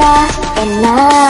DJ Ica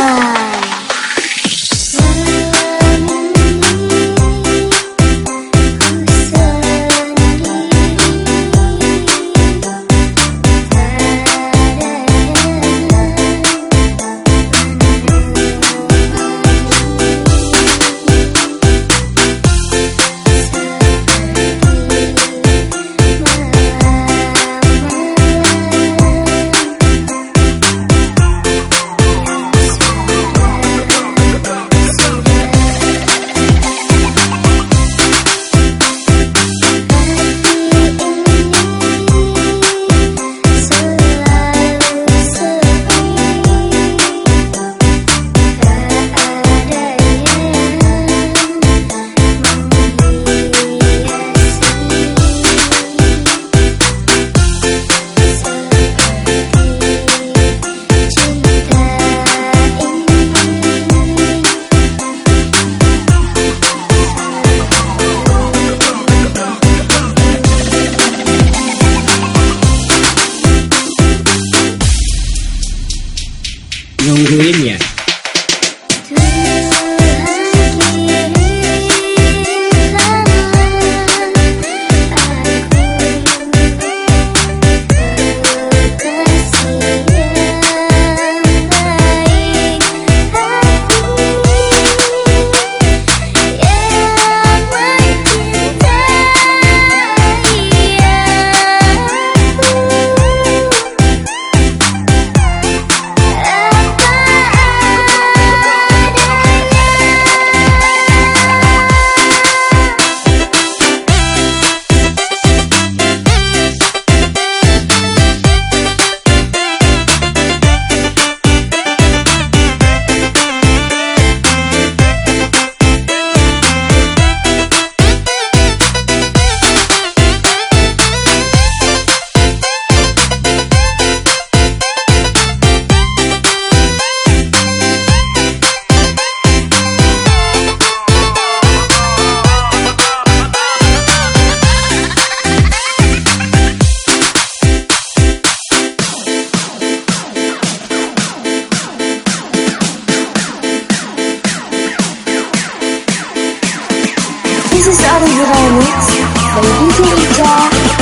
This is Abby Granitz by DJ Ita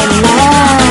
and Maya.